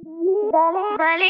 Kembali